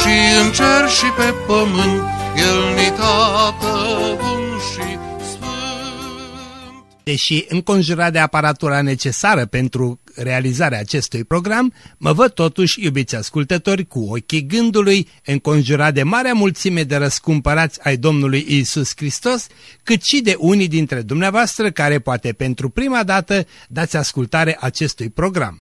și în cer și pe pământ, El ni tată bun și Deși înconjurat de aparatura necesară pentru realizarea acestui program, mă văd totuși, iubiți ascultători, cu ochii gândului, înconjurat de marea mulțime de răscumpărați ai Domnului Isus Hristos, cât și de unii dintre dumneavoastră care poate pentru prima dată dați ascultare acestui program.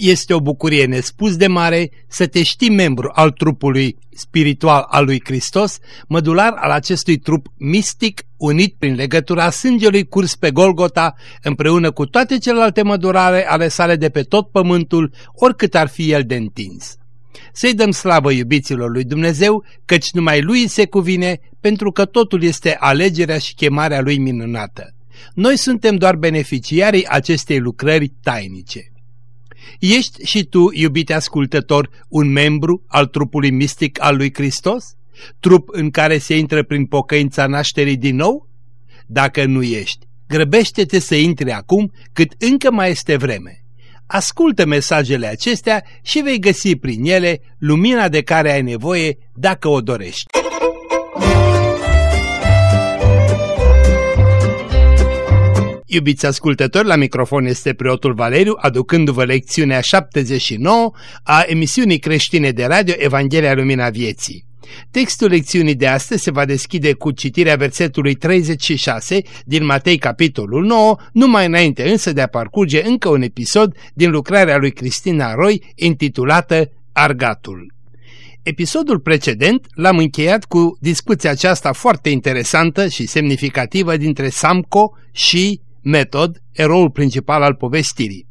Este o bucurie nespus de mare să te știi membru al trupului spiritual al lui Hristos, mădular al acestui trup mistic unit prin legătura sângelui curs pe Golgota împreună cu toate celelalte mădurare ale sale de pe tot pământul, oricât ar fi el de întins. Să-i dăm slavă iubiților lui Dumnezeu, căci numai lui se cuvine, pentru că totul este alegerea și chemarea lui minunată. Noi suntem doar beneficiarii acestei lucrări tainice. Ești și tu, iubite ascultător, un membru al trupului mistic al lui Hristos? Trup în care se intră prin pocăința nașterii din nou? Dacă nu ești, grăbește-te să intri acum cât încă mai este vreme. Ascultă mesajele acestea și vei găsi prin ele lumina de care ai nevoie dacă o dorești. Iubiți ascultători, la microfon este preotul Valeriu, aducându-vă lecțiunea 79 a emisiunii creștine de radio Evanghelia Lumina Vieții. Textul lecțiunii de astăzi se va deschide cu citirea versetului 36 din Matei capitolul 9, numai înainte însă de a parcurge încă un episod din lucrarea lui Cristina Roy intitulată Argatul. Episodul precedent l-am încheiat cu discuția aceasta foarte interesantă și semnificativă dintre Samco și Metod, eroul principal al povestirii.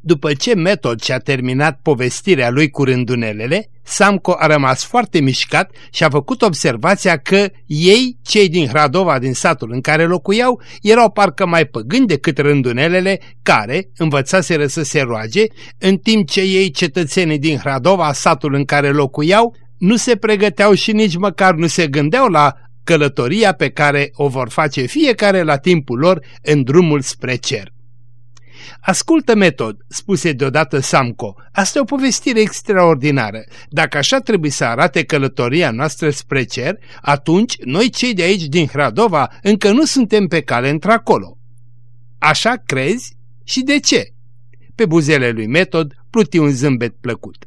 După ce Metod și-a terminat povestirea lui cu rândunelele, Samco a rămas foarte mișcat și a făcut observația că ei, cei din Hradova din satul în care locuiau, erau parcă mai păgâni decât rândunelele care învățaseră să se roage, în timp ce ei, cetățenii din Hradova, satul în care locuiau, nu se pregăteau și nici măcar nu se gândeau la călătoria pe care o vor face fiecare la timpul lor în drumul spre cer. Ascultă metod, spuse deodată Samco, asta e o povestire extraordinară. Dacă așa trebuie să arate călătoria noastră spre cer, atunci noi cei de aici din Hradova încă nu suntem pe cale într-acolo. Așa crezi? Și de ce? Pe buzele lui Metod pluti un zâmbet plăcut.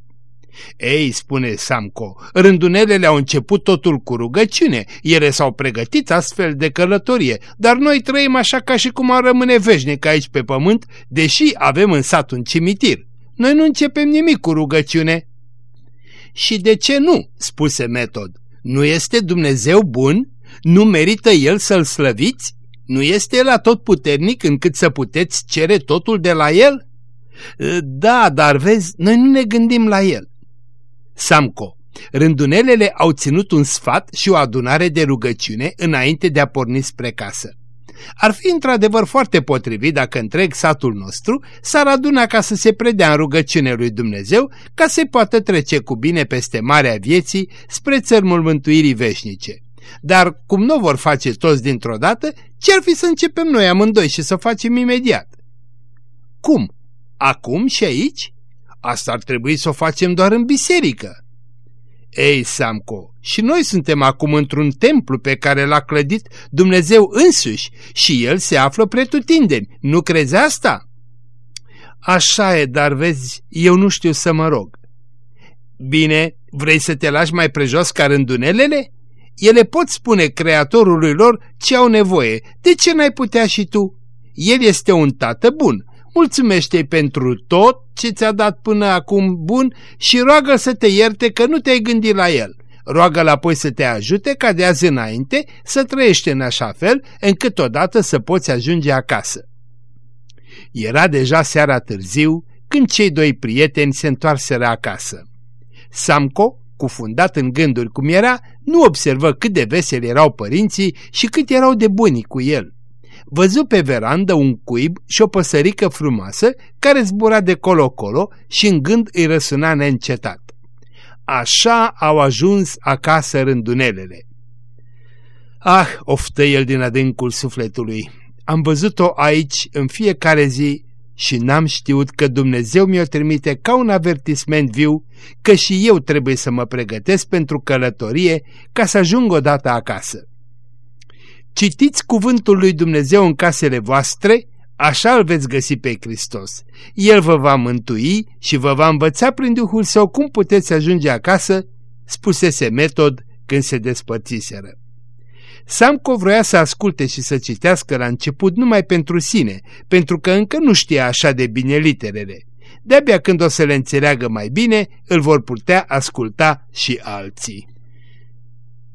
Ei, spune Samco, rândunelele au început totul cu rugăciune, ele s-au pregătit astfel de călătorie, dar noi trăim așa ca și cum ar rămâne veșnic aici pe pământ, deși avem în sat un cimitir. Noi nu începem nimic cu rugăciune. Și de ce nu? spuse Metod. Nu este Dumnezeu bun? Nu merită El să-L slăviți? Nu este El tot puternic încât să puteți cere totul de la El? Da, dar vezi, noi nu ne gândim la El. Samco. Rândunelele au ținut un sfat și o adunare de rugăciune înainte de a porni spre casă. Ar fi într-adevăr foarte potrivit dacă întreg satul nostru s-ar aduna ca să se predea în rugăciune lui Dumnezeu ca să poată trece cu bine peste marea vieții spre țărmul mântuirii veșnice. Dar cum nu vor face toți dintr-o dată, ce-ar fi să începem noi amândoi și să facem imediat? Cum? Acum și aici? Asta ar trebui să o facem doar în biserică. Ei, Samco, și noi suntem acum într-un templu pe care l-a clădit Dumnezeu însuși și el se află pretutindeni. Nu crezi asta? Așa e, dar vezi, eu nu știu să mă rog. Bine, vrei să te lași mai prejos ca rândunelele? Ele pot spune creatorului lor ce au nevoie. De ce n-ai putea și tu? El este un tată bun mulțumește-i pentru tot ce ți-a dat până acum bun și roagă să te ierte că nu te-ai gândit la el. Roagă-l apoi să te ajute ca de azi înainte să trăiești în așa fel încât odată să poți ajunge acasă. Era deja seara târziu, când cei doi prieteni se întoarseră acasă. Samco, cufundat în gânduri cum era, nu observă cât de veseli erau părinții și cât erau de buni cu el. Văzu pe verandă un cuib și o păsărică frumoasă care zbura de colo-colo și în gând îi răsuna neîncetat. Așa au ajuns acasă rândunelele. Ah, oftă el din adâncul sufletului, am văzut-o aici în fiecare zi și n-am știut că Dumnezeu mi-o trimite ca un avertisment viu că și eu trebuie să mă pregătesc pentru călătorie ca să ajung odată acasă. Citiți cuvântul lui Dumnezeu în casele voastre, așa îl veți găsi pe Hristos. El vă va mântui și vă va învăța prin Duhul Său cum puteți ajunge acasă, spusese metod când se despărțiseră. Samco vroia să asculte și să citească la început numai pentru sine, pentru că încă nu știa așa de bine literele. De-abia când o să le înțeleagă mai bine, îl vor putea asculta și alții.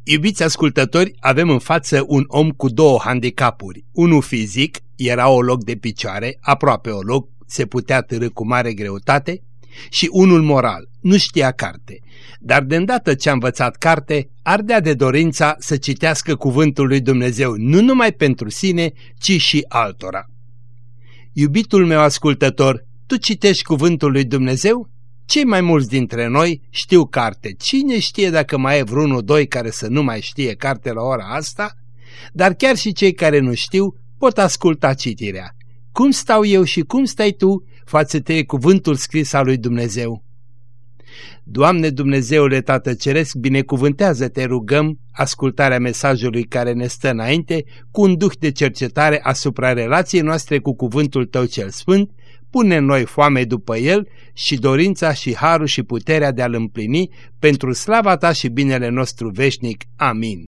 Iubiți ascultători, avem în față un om cu două handicapuri. Unul fizic, era o loc de picioare, aproape o loc, se putea târâ cu mare greutate, și unul moral, nu știa carte, dar de îndată ce a învățat carte, ardea de dorința să citească cuvântul lui Dumnezeu nu numai pentru sine, ci și altora. Iubitul meu ascultător, tu citești cuvântul lui Dumnezeu? Cei mai mulți dintre noi știu carte. Cine știe dacă mai e vreunul, doi care să nu mai știe carte la ora asta? Dar chiar și cei care nu știu pot asculta citirea. Cum stau eu și cum stai tu față de cuvântul scris al lui Dumnezeu? Doamne Dumnezeule Tată Ceresc, binecuvântează-te, rugăm, ascultarea mesajului care ne stă înainte, cu un duh de cercetare asupra relației noastre cu cuvântul Tău cel Sfânt, pune în noi foame după el și dorința și harul și puterea de a-l împlini pentru slava Ta și binele nostru veșnic. Amin.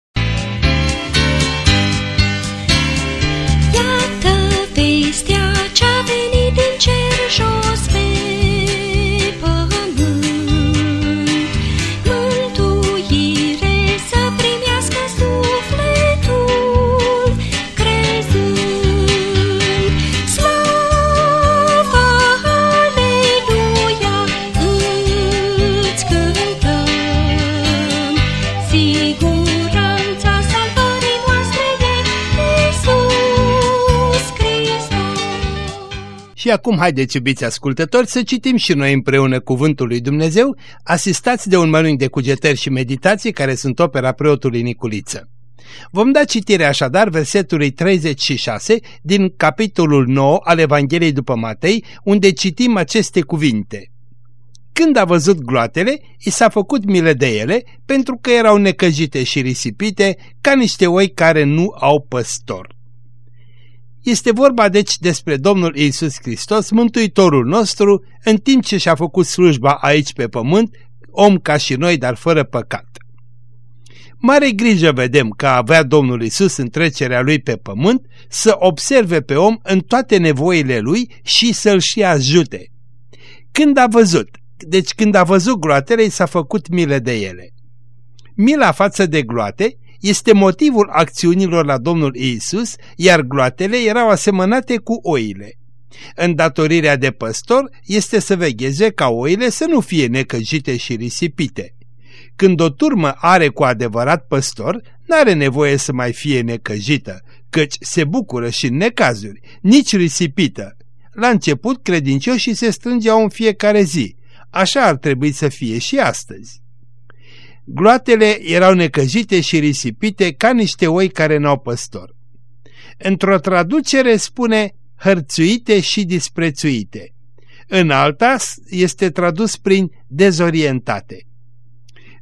Și acum haideți, iubiți ascultători, să citim și noi împreună Cuvântul lui Dumnezeu, asistați de un mănânc de cugetări și meditații care sunt opera preotului Niculiță. Vom da citire așadar versetului 36 din capitolul 9 al Evangheliei după Matei, unde citim aceste cuvinte. Când a văzut gloatele, i s-a făcut milă de ele, pentru că erau necăjite și risipite, ca niște oi care nu au păstor. Este vorba deci despre Domnul Iisus Hristos, Mântuitorul nostru, în timp ce și-a făcut slujba aici pe pământ, om ca și noi, dar fără păcat. Mare grijă vedem că avea Domnul Isus în trecerea lui pe pământ să observe pe om în toate nevoile lui și să-l și ajute. Când a văzut, deci când a văzut gloatele, s-a făcut milă de ele. Mila față de gloate este motivul acțiunilor la Domnul Iisus, iar gloatele erau asemănate cu oile. Îndatorirea de păstor este să vegheze ca oile să nu fie necăjite și risipite. Când o turmă are cu adevărat păstor, n-are nevoie să mai fie necăjită, căci se bucură și în necazuri, nici risipită. La început credincioșii se strângeau în fiecare zi, așa ar trebui să fie și astăzi. Gloatele erau necăjite și risipite ca niște oi care n-au păstor. Într-o traducere spune hărțuite și disprețuite. În alta este tradus prin dezorientate.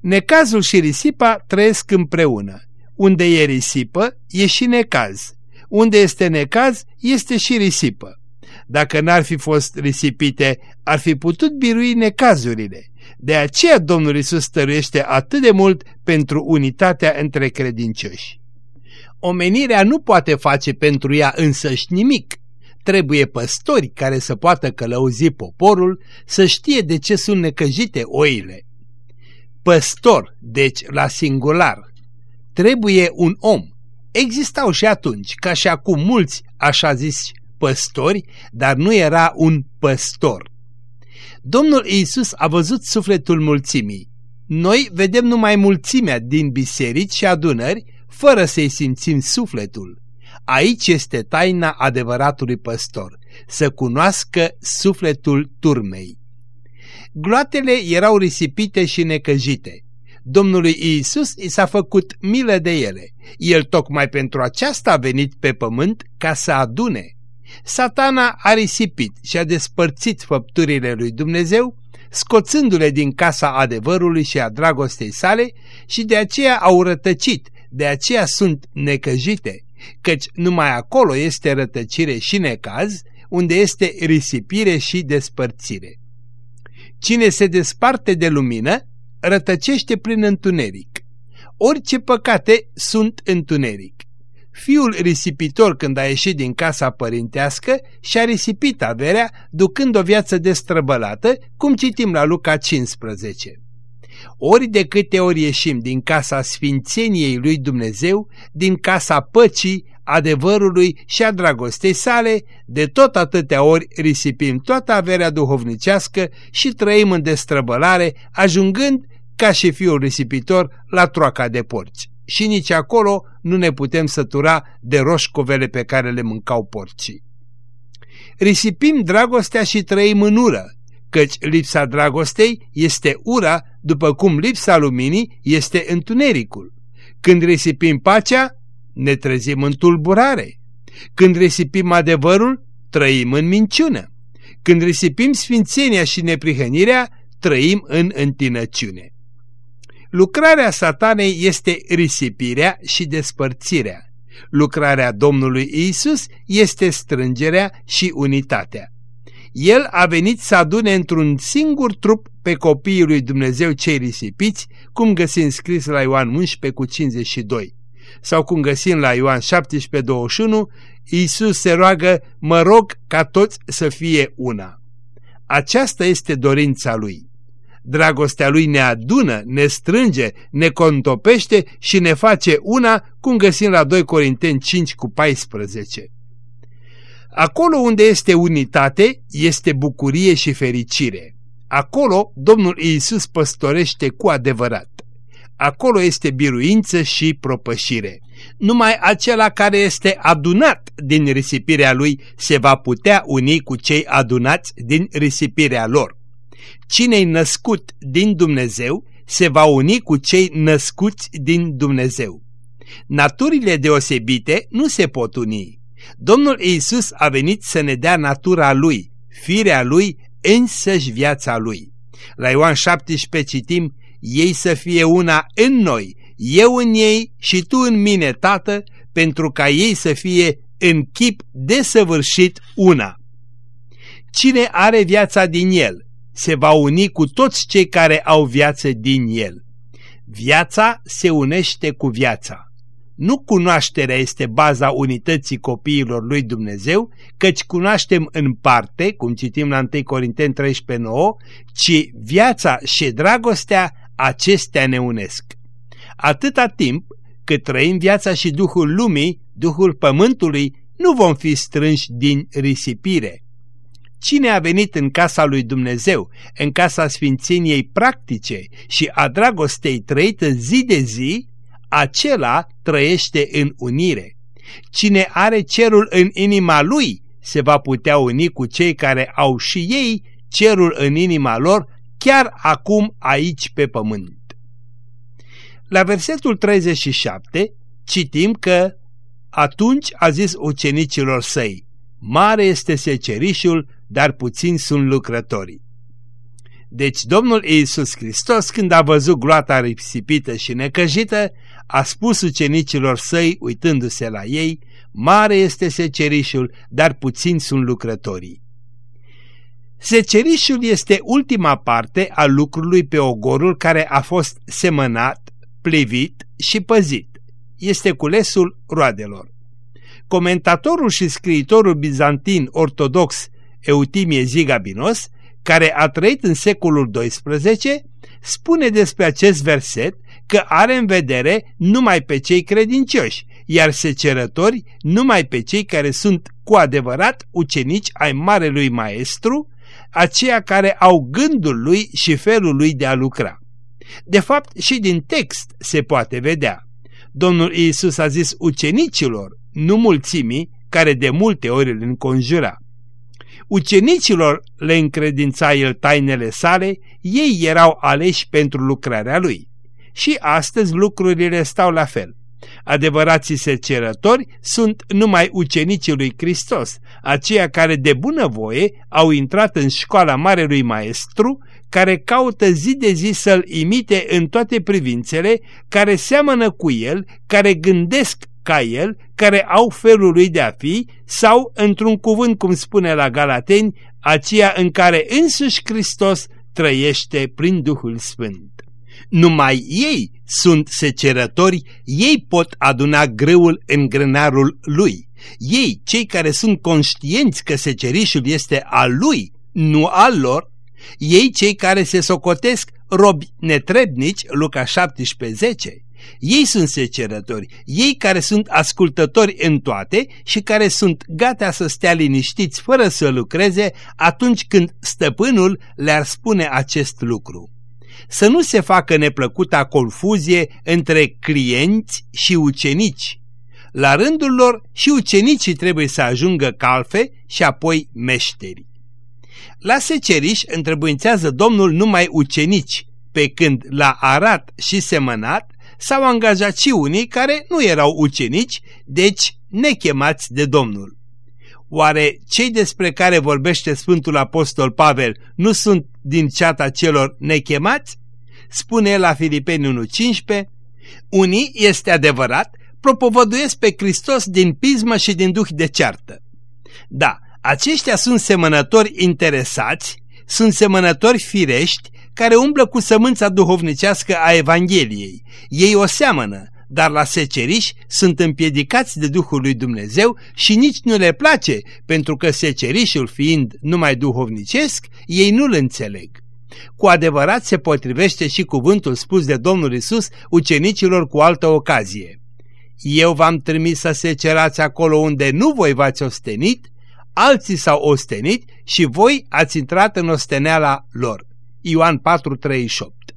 Necazul și risipa trăiesc împreună. Unde e risipă, e și necaz. Unde este necaz, este și risipă. Dacă n-ar fi fost risipite, ar fi putut birui necazurile. De aceea Domnul Isus stăruiește atât de mult pentru unitatea între credincioși. Omenirea nu poate face pentru ea însăși nimic. Trebuie păstori care să poată călăuzi poporul, să știe de ce sunt necăjite oile. Păstor, deci la singular, trebuie un om. Existau și atunci, ca și acum mulți, așa zis, păstori, dar nu era un păstor. Domnul Iisus a văzut sufletul mulțimii. Noi vedem numai mulțimea din biserici și adunări, fără să-i simțim sufletul. Aici este taina adevăratului păstor, să cunoască sufletul turmei. Gloatele erau risipite și necăjite. Domnului Iisus i s-a făcut milă de ele. El tocmai pentru aceasta a venit pe pământ ca să adune. Satana a risipit și a despărțit făpturile lui Dumnezeu, scoțându-le din casa adevărului și a dragostei sale și de aceea au rătăcit, de aceea sunt necăjite, căci numai acolo este rătăcire și necaz, unde este risipire și despărțire. Cine se desparte de lumină, rătăcește prin întuneric. Orice păcate sunt întuneric. Fiul risipitor când a ieșit din casa părintească și-a risipit averea, ducând o viață destrăbălată, cum citim la Luca 15. Ori de câte ori ieșim din casa sfințeniei lui Dumnezeu, din casa păcii, adevărului și a dragostei sale, de tot atâtea ori risipim toată averea duhovnicească și trăim în destrăbălare, ajungând, ca și fiul risipitor, la troaca de porci. Și nici acolo nu ne putem sătura de roșcovele pe care le mâncau porcii. Risipim dragostea și trăim în ură, căci lipsa dragostei este ura, după cum lipsa luminii este întunericul. Când risipim pacea, ne trezim în tulburare. Când risipim adevărul, trăim în minciună. Când risipim sfințenia și neprihănirea, trăim în întinăciune. Lucrarea satanei este risipirea și despărțirea. Lucrarea Domnului Isus este strângerea și unitatea. El a venit să adune într-un singur trup pe copiii lui Dumnezeu cei risipiți, cum găsim scris la Ioan 11 cu 52. Sau cum găsim la Ioan 17, 21, Iisus se roagă, mă rog ca toți să fie una. Aceasta este dorința lui. Dragostea lui ne adună, ne strânge, ne contopește și ne face una, cum găsim la 2 Corinteni 5 cu 14. Acolo unde este unitate, este bucurie și fericire. Acolo Domnul Iisus păstorește cu adevărat. Acolo este biruință și propășire. Numai acela care este adunat din risipirea lui se va putea uni cu cei adunați din risipirea lor. Cine-i născut din Dumnezeu se va uni cu cei născuți din Dumnezeu. Naturile deosebite nu se pot uni. Domnul Iisus a venit să ne dea natura Lui, firea Lui, însăși viața Lui. La Ioan 17 citim, ei să fie una în noi, eu în ei și tu în mine, Tată, pentru ca ei să fie în chip desăvârșit una. Cine are viața din el se va uni cu toți cei care au viață din el. Viața se unește cu viața. Nu cunoașterea este baza unității copiilor lui Dumnezeu, căci cunoaștem în parte, cum citim la 1 Corinteni 13.9, ci viața și dragostea acestea ne unesc. Atâta timp cât trăim viața și Duhul lumii, Duhul pământului, nu vom fi strânși din risipire. Cine a venit în casa lui Dumnezeu, în casa sfințeniei practice și a dragostei trăită zi de zi, acela trăiește în unire. Cine are cerul în inima lui se va putea uni cu cei care au și ei cerul în inima lor chiar acum aici pe pământ. La versetul 37 citim că atunci a zis ucenicilor săi, mare este secerișul, dar puțini sunt lucrătorii. Deci Domnul Iisus Hristos, când a văzut gloata risipită și necăjită, a spus ucenicilor săi, uitându-se la ei, mare este secerișul, dar puțini sunt lucrătorii. Secerișul este ultima parte a lucrului pe ogorul care a fost semănat, plivit și păzit. Este culesul roadelor. Comentatorul și scriitorul bizantin ortodox Eutimie Zigabinos, care a trăit în secolul XII, spune despre acest verset că are în vedere numai pe cei credincioși, iar secerători numai pe cei care sunt cu adevărat ucenici ai Marelui Maestru, aceia care au gândul lui și felul lui de a lucra. De fapt, și din text se poate vedea. Domnul Iisus a zis ucenicilor, nu mulțimii, care de multe ori îl înconjura. Ucenicilor le încredința el tainele sale, ei erau aleși pentru lucrarea lui. Și astăzi lucrurile stau la fel. Adevărații secerători sunt numai ucenicii lui Hristos, aceia care de bunăvoie au intrat în școala Marelui Maestru, care caută zi de zi să-l imite în toate privințele, care seamănă cu el, care gândesc ca el, care au felul lui de a fi, sau, într-un cuvânt cum spune la Galateni, aceea în care însuși Hristos trăiește prin Duhul Sfânt. Numai ei sunt secerători, ei pot aduna greul în grânarul lui. Ei, cei care sunt conștienți că secerișul este al lui, nu al lor, ei cei care se socotesc robi netrebnici, Luca 17, ei sunt secerători, ei care sunt ascultători în toate și care sunt gata să stea liniștiți fără să lucreze atunci când stăpânul le-ar spune acest lucru. Să nu se facă neplăcuta confuzie între clienți și ucenici. La rândul lor și ucenicii trebuie să ajungă calfe și apoi meșteri. La seceriș întrebuințează Domnul numai ucenici, pe când la arat și semănat s-au angajat și unii care nu erau ucenici, deci nechemați de Domnul. Oare cei despre care vorbește Sfântul Apostol Pavel nu sunt din ceata celor nechemați? Spune la Filipeni 1.15, Unii, este adevărat, propovăduiesc pe Hristos din pismă și din duh de ceartă. Da, aceștia sunt semănători interesați, sunt semănători firești, care umblă cu sămânța duhovnicească a Evangheliei. Ei o seamănă, dar la seceriși sunt împiedicați de Duhul lui Dumnezeu și nici nu le place, pentru că secerișul fiind numai duhovnicesc, ei nu-l înțeleg. Cu adevărat se potrivește și cuvântul spus de Domnul Isus ucenicilor cu altă ocazie. Eu v-am trimis să secerați acolo unde nu voi v-ați ostenit, alții s-au ostenit și voi ați intrat în osteneala lor. Ioan 4:38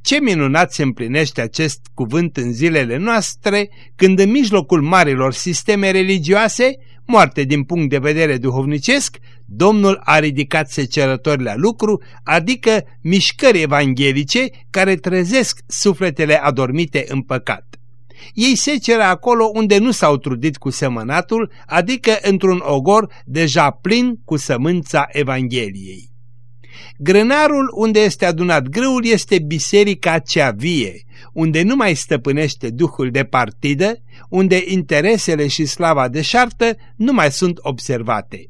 Ce minunat se împlinește acest cuvânt în zilele noastre, când în mijlocul marilor sisteme religioase, moarte din punct de vedere duhovnicesc, Domnul a ridicat secerători la lucru, adică mișcări evanghelice care trezesc sufletele adormite în păcat. Ei seceră acolo unde nu s-au trudit cu semănatul, adică într-un ogor deja plin cu sămânța Evangheliei. Grânarul unde este adunat grâul este biserica cea vie, unde nu mai stăpânește duhul de partidă, unde interesele și slava deșartă nu mai sunt observate.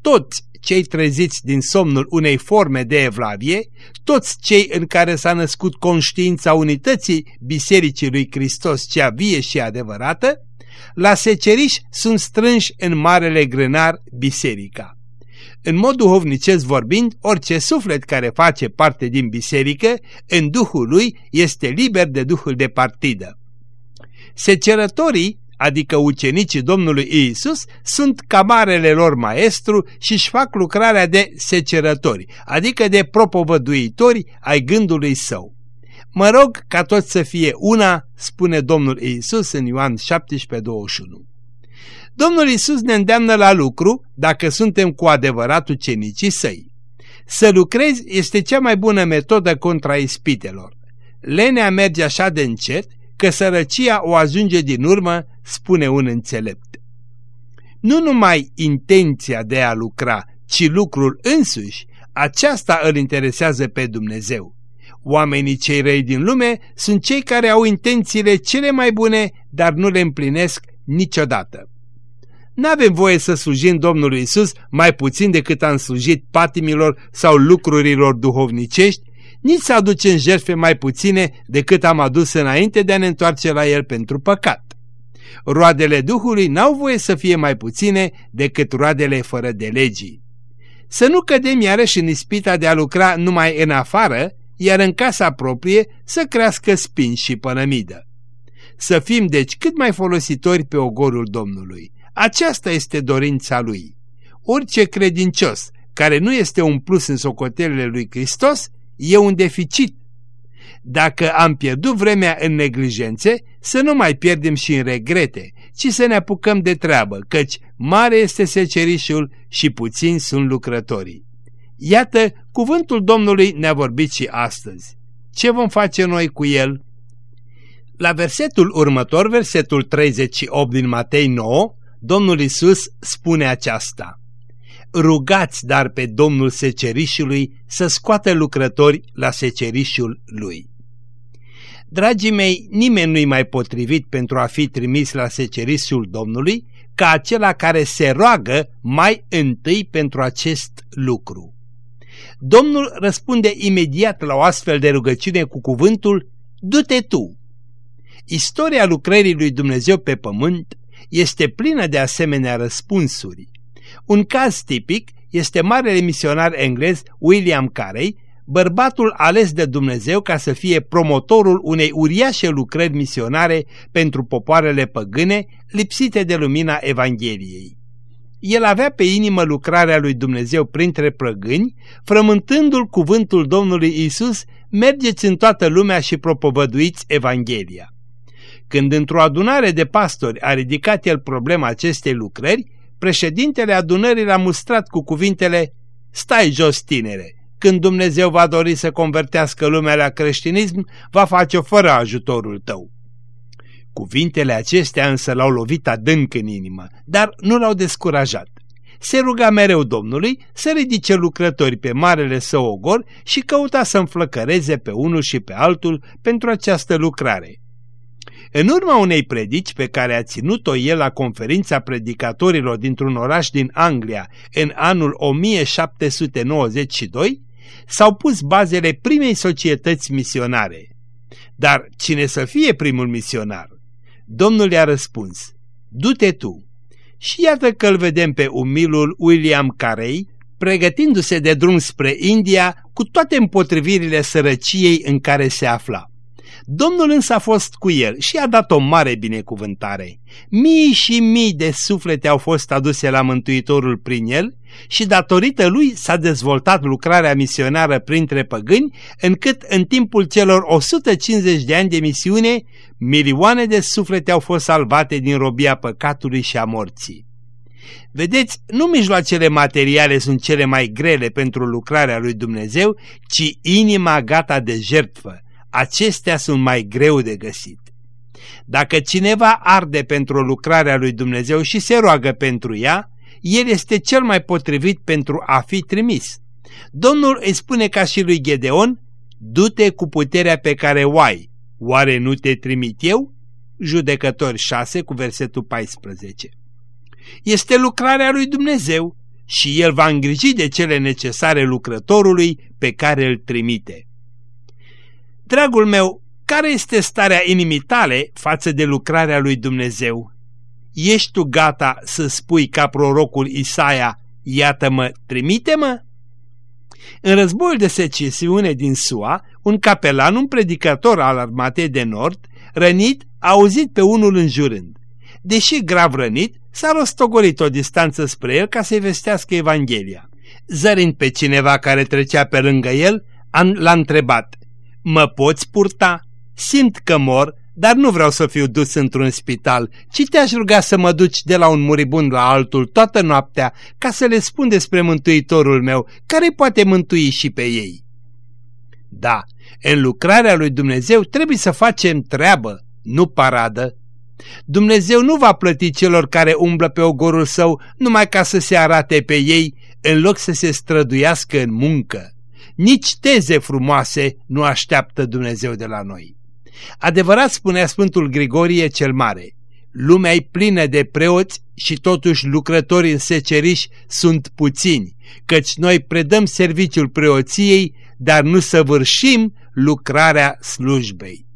Toți cei treziți din somnul unei forme de evlavie, toți cei în care s-a născut conștiința unității Bisericii lui Hristos cea vie și adevărată, la seceriș sunt strânși în marele grânar biserica. În mod duhovnicesc vorbind, orice suflet care face parte din biserică, în duhul lui, este liber de duhul de partidă. Secerătorii, adică ucenicii Domnului Iisus, sunt camarele lor maestru și își fac lucrarea de secerători, adică de propovăduitori ai gândului său. Mă rog ca toți să fie una, spune Domnul Iisus în Ioan 17:21. Domnul Isus ne îndeamnă la lucru dacă suntem cu adevărat ucenicii săi. Să lucrezi este cea mai bună metodă contra ispitelor. Lenea merge așa de încet că sărăcia o ajunge din urmă, spune un înțelept. Nu numai intenția de a lucra, ci lucrul însuși, aceasta îl interesează pe Dumnezeu. Oamenii cei răi din lume sunt cei care au intențiile cele mai bune, dar nu le împlinesc niciodată. N-avem voie să slujim Domnului Isus mai puțin decât am slujit patimilor sau lucrurilor duhovnicești, nici să aducem jertfe mai puține decât am adus înainte de a ne întoarce la El pentru păcat. Roadele Duhului n-au voie să fie mai puține decât roadele fără de legii. Să nu cădem iarăși în ispita de a lucra numai în afară, iar în casa proprie să crească spin și pănămidă. Să fim deci cât mai folositori pe ogorul Domnului aceasta este dorința lui. Orice credincios care nu este un plus în socotelele lui Hristos, e un deficit. Dacă am pierdut vremea în neglijențe, să nu mai pierdem și în regrete, ci să ne apucăm de treabă, căci mare este secerișul și puțini sunt lucrătorii. Iată, cuvântul Domnului ne-a vorbit și astăzi. Ce vom face noi cu el? La versetul următor, versetul 38 din Matei 9, Domnul Isus spune aceasta. Rugați dar pe Domnul secerișului să scoată lucrători la secerișul lui. Dragii mei, nimeni nu-i mai potrivit pentru a fi trimis la secerișul Domnului ca acela care se roagă mai întâi pentru acest lucru. Domnul răspunde imediat la o astfel de rugăciune cu cuvântul Du-te tu! Istoria lucrării lui Dumnezeu pe pământ este plină de asemenea răspunsuri. Un caz tipic este marele misionar englez William Carey, bărbatul ales de Dumnezeu ca să fie promotorul unei uriașe lucrări misionare pentru popoarele păgâne lipsite de lumina Evangheliei. El avea pe inimă lucrarea lui Dumnezeu printre prăgâni, frământându-l cuvântul Domnului Isus, mergeți în toată lumea și propovăduiți Evanghelia. Când într-o adunare de pastori a ridicat el problema acestei lucrări, președintele adunării l-a mustrat cu cuvintele Stai jos, tinere! Când Dumnezeu va dori să convertească lumea la creștinism, va face-o fără ajutorul tău. Cuvintele acestea însă l-au lovit adânc în inimă, dar nu l-au descurajat. Se ruga mereu Domnului să ridice lucrători pe marele său ogor și căuta să înflăcăreze pe unul și pe altul pentru această lucrare. În urma unei predici pe care a ținut-o el la conferința predicatorilor dintr-un oraș din Anglia în anul 1792, s-au pus bazele primei societăți misionare. Dar cine să fie primul misionar? Domnul i-a răspuns, du-te tu. Și iată că îl vedem pe umilul William Carey, pregătindu-se de drum spre India cu toate împotrivirile sărăciei în care se afla. Domnul însă a fost cu el și a dat o mare binecuvântare. Mii și mii de suflete au fost aduse la Mântuitorul prin el și datorită lui s-a dezvoltat lucrarea misionară printre păgâni, încât în timpul celor 150 de ani de misiune, milioane de suflete au fost salvate din robia păcatului și a morții. Vedeți, nu mijloacele materiale sunt cele mai grele pentru lucrarea lui Dumnezeu, ci inima gata de jertfă acestea sunt mai greu de găsit. Dacă cineva arde pentru lucrarea lui Dumnezeu și se roagă pentru ea, el este cel mai potrivit pentru a fi trimis. Domnul îi spune ca și lui Gedeon, du-te cu puterea pe care o ai, oare nu te trimit eu? Judecători 6 cu versetul 14. Este lucrarea lui Dumnezeu și el va îngriji de cele necesare lucrătorului pe care îl trimite. Dragul meu, care este starea inimii tale față de lucrarea lui Dumnezeu? Ești tu gata să spui ca prorocul Isaia, iată-mă, trimite-mă? În războiul de secesiune din SUA, un capelan, un predicator al armatei de nord, rănit, a auzit pe unul înjurând. Deși grav rănit, s-a rostogolit o distanță spre el ca să-i vestească Evanghelia. Zărind pe cineva care trecea pe lângă el, l-a întrebat, Mă poți purta? Simt că mor, dar nu vreau să fiu dus într-un spital, ci te-aș ruga să mă duci de la un muribund la altul toată noaptea ca să le spun despre mântuitorul meu, care poate mântui și pe ei. Da, în lucrarea lui Dumnezeu trebuie să facem treabă, nu paradă. Dumnezeu nu va plăti celor care umblă pe ogorul său numai ca să se arate pe ei, în loc să se străduiască în muncă. Nici teze frumoase nu așteaptă Dumnezeu de la noi. Adevărat spunea Sfântul Grigorie cel Mare, lumea e plină de preoți și totuși lucrătorii în seceriș sunt puțini, căci noi predăm serviciul preoției, dar nu săvârșim lucrarea slujbei.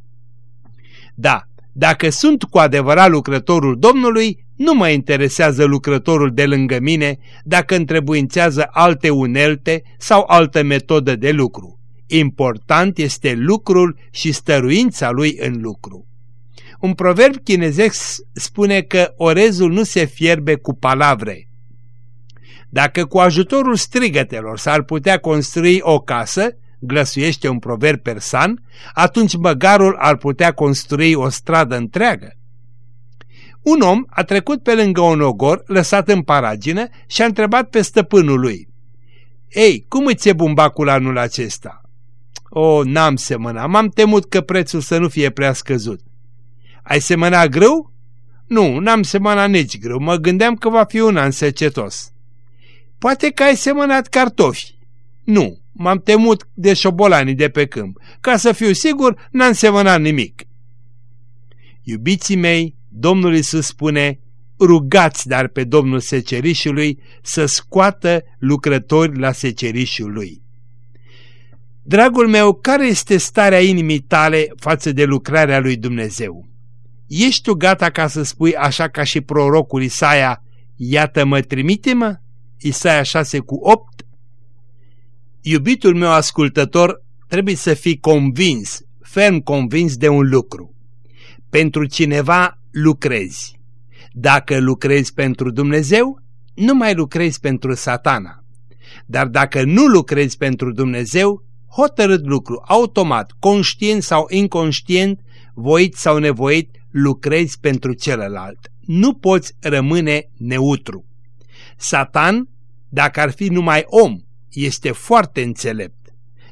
Da, dacă sunt cu adevărat lucrătorul Domnului, nu mă interesează lucrătorul de lângă mine dacă întrebuințează alte unelte sau altă metodă de lucru. Important este lucrul și stăruința lui în lucru. Un proverb chinezesc spune că orezul nu se fierbe cu palavre. Dacă cu ajutorul strigătelor s-ar putea construi o casă, glăsuiește un proverb persan, atunci măgarul ar putea construi o stradă întreagă. Un om a trecut pe lângă un ogor lăsat în paragină și a întrebat pe stăpânul lui. Ei, cum îți e bumbacul anul acesta? O, n-am semănat, m-am temut că prețul să nu fie prea scăzut. Ai semănat grâu? Nu, n-am semănat nici grâu, mă gândeam că va fi un an secetos. Poate că ai semănat cartofi. Nu, m-am temut de șobolanii de pe câmp. Ca să fiu sigur, n-am semănat nimic. Iubiții mei, Domnul Iisus spune, rugați dar pe Domnul secerișului să scoată lucrători la secerișul lui. Dragul meu, care este starea inimii tale față de lucrarea lui Dumnezeu? Ești tu gata ca să spui așa ca și prorocul Isaia, iată-mă, trimite-mă? Isaia 6 cu 8? Iubitul meu ascultător, trebuie să fii convins, ferm convins de un lucru. Pentru cineva lucrezi. Dacă lucrezi pentru Dumnezeu, nu mai lucrezi pentru satana. Dar dacă nu lucrezi pentru Dumnezeu, hotărât lucru, automat, conștient sau inconștient, voit sau nevoit, lucrezi pentru celălalt. Nu poți rămâne neutru. Satan, dacă ar fi numai om, este foarte înțelept.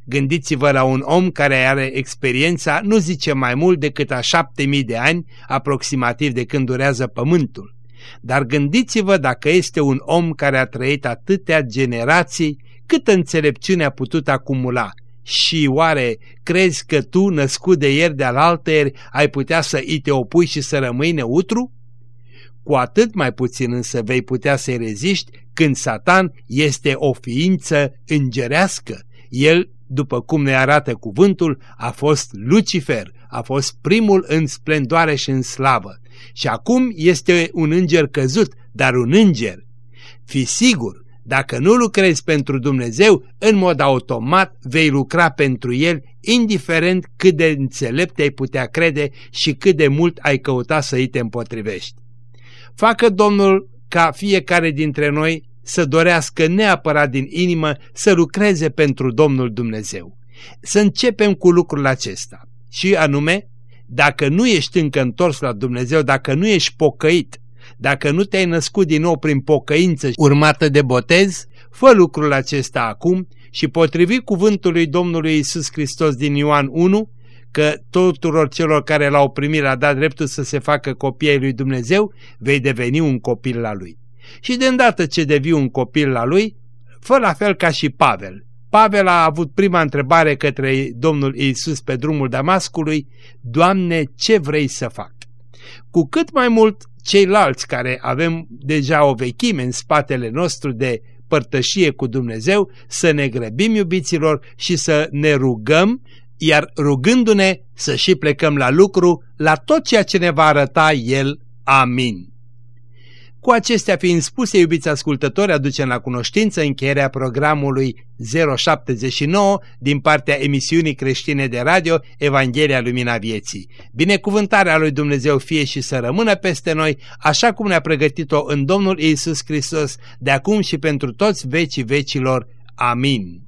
Gândiți-vă la un om care are experiența, nu zice mai mult decât a șapte mii de ani, aproximativ de când durează pământul. Dar gândiți-vă dacă este un om care a trăit atâtea generații, câtă înțelepciune a putut acumula. Și oare crezi că tu, născut de ieri de alaltăieri, ai putea să îi te opui și să rămâi neutru? Cu atât mai puțin însă vei putea să-i reziști când Satan este o ființă îngerească. El după cum ne arată cuvântul, a fost Lucifer, a fost primul în splendoare și în slavă. Și acum este un înger căzut, dar un înger. Fi sigur, dacă nu lucrezi pentru Dumnezeu, în mod automat vei lucra pentru El, indiferent cât de înțelept ai putea crede și cât de mult ai căuta să îi te împotrivești. Facă Domnul ca fiecare dintre noi să dorească neapărat din inimă să lucreze pentru Domnul Dumnezeu. Să începem cu lucrul acesta și anume, dacă nu ești încă întors la Dumnezeu, dacă nu ești pocăit, dacă nu te-ai născut din nou prin pocăință urmată de botez, fă lucrul acesta acum și potrivit cuvântului Domnului Isus Hristos din Ioan 1, că tuturor celor care l-au primit l-a dat dreptul să se facă copiii lui Dumnezeu, vei deveni un copil la lui și de îndată ce devii un copil la lui, fă la fel ca și Pavel. Pavel a avut prima întrebare către Domnul Iisus pe drumul Damascului, Doamne, ce vrei să fac? Cu cât mai mult ceilalți care avem deja o vechime în spatele nostru de părtășie cu Dumnezeu, să ne grăbim iubiților și să ne rugăm, iar rugându-ne să și plecăm la lucru, la tot ceea ce ne va arăta El. Amin. Cu acestea fiind spuse, iubiți ascultători, aducem la cunoștință încheierea programului 079 din partea emisiunii creștine de radio Evanghelia Lumina Vieții. Binecuvântarea lui Dumnezeu fie și să rămână peste noi, așa cum ne-a pregătit-o în Domnul Isus Hristos, de acum și pentru toți vecii vecilor. Amin.